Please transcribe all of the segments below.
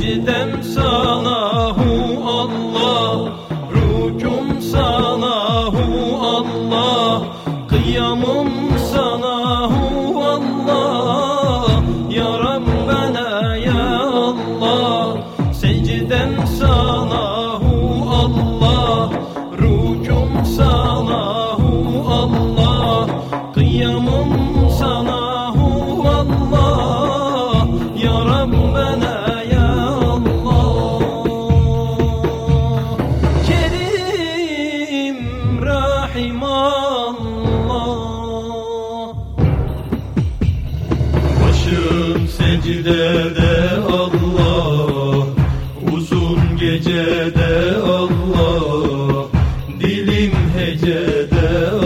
Secdem sana hu Allah, rüküm sana Rahim Allah. Başım secdede Allah. Uzun gecede Allah. Dilim hecede Allah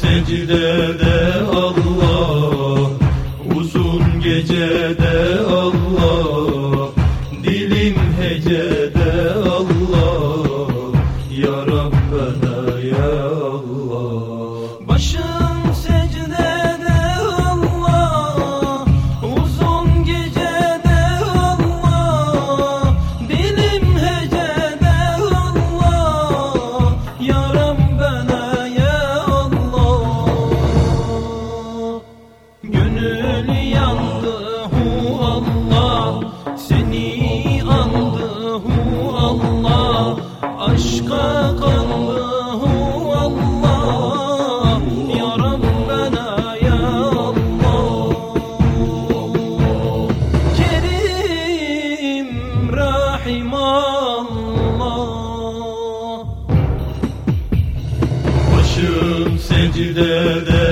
secdede Allah Uzun gecede Allah Dilim hecede yandı hu Allah Seni andı hu Allah. Aşka hu Allah. Ya ya Allah. Kerim Rahim Allah. Başım secdede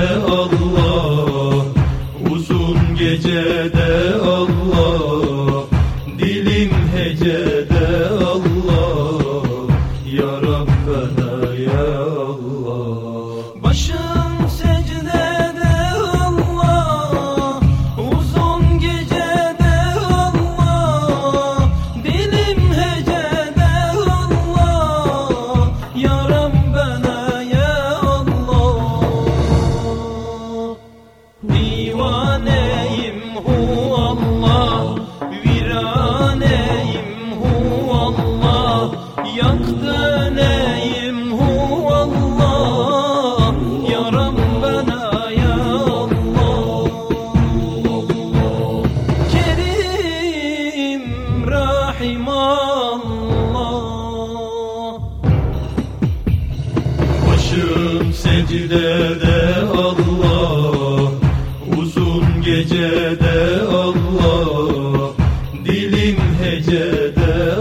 Uzun gecede Allah Dilim hecede Allah Ya Rabbena ya Allah. Başım secdede Allah Uzun gecede Allah Dilim hecede Allah Ya Rabbena ya Allah. Divaneyim Başım secdede Allah. Uzun gecede Gittim hecede